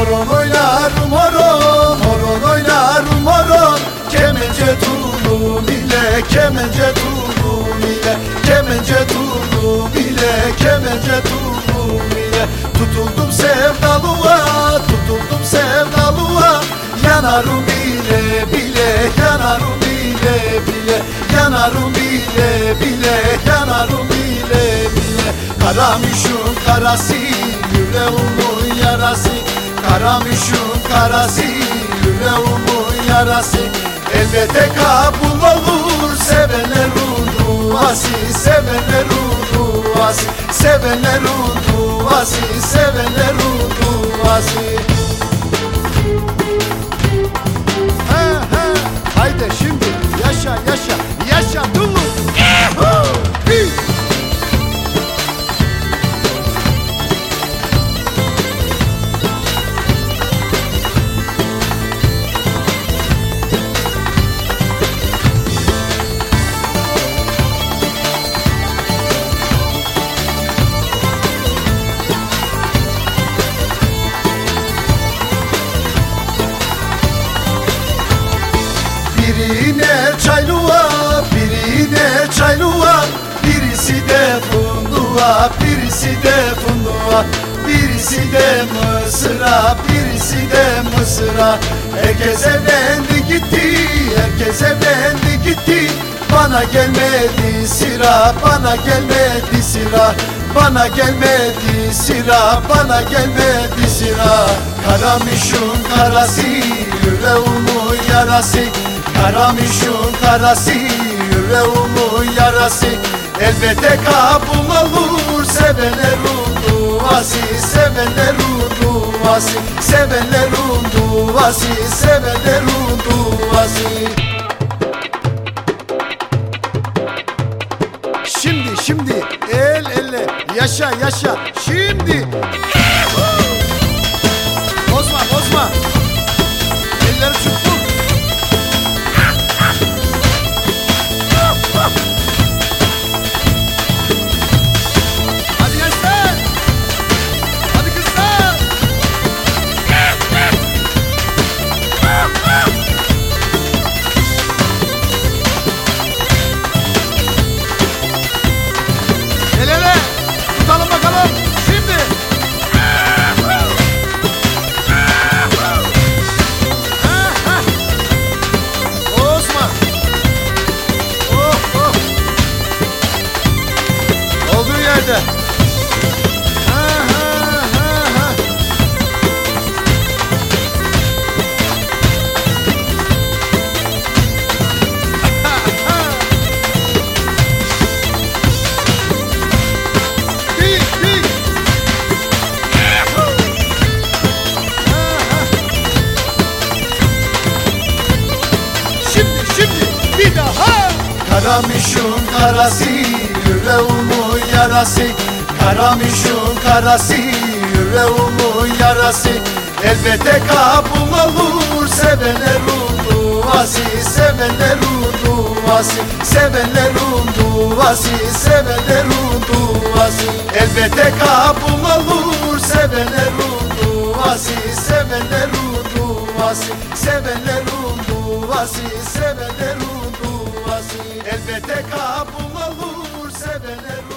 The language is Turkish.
Horon oynarım horon Horon oynarım horon Kemence tulum ile Kemence tulum ile Kemence tulum ile Kemence tulum ile Tutuldum sevdalığa Tutuldum sevdalığa. Yanarım bile bile Yanarım bile bile. Yanarım bile bile Yanarım bile bile. Karamışın karası Yüreğimin yarası Karamışın karası Yüreğimin yarası. Elbette kabul olur Sevenlerin duası Sevenlerin duası Sevenlerin duası Sevenlerin duası birisi de funduğa Birisi de mısıra, birisi de mısıra. Herkes evlendi gitti, herkes evlendi gitti. Bana gelmedi sıra, bana gelmedi sıra. Bana gelmedi sıra, bana gelmedi sıra. Karamışın karası, yüreğimin yarası. Karamışın karası, yüreğimin yarası. Elbette kabul olur duası Sevenlerin duası, sevenlerin duası Sevenlerin duası Şimdi şimdi el ele yaşa yaşa şimdi. Bozma bozma. Elleri çubuk Надо! Daha Karamışın karası yüreğimin yarası. Karamışın karası yüreğimin yarası. Elbette kabul olur sevenlerin duası Sevenlerin duası Sevenlerin duası Sevenlerin duası Elbette kabul olur sevenlerin duası Sevenlerin duası Sevenlerin duası Sevenlerin Elbette kabul olur sevenler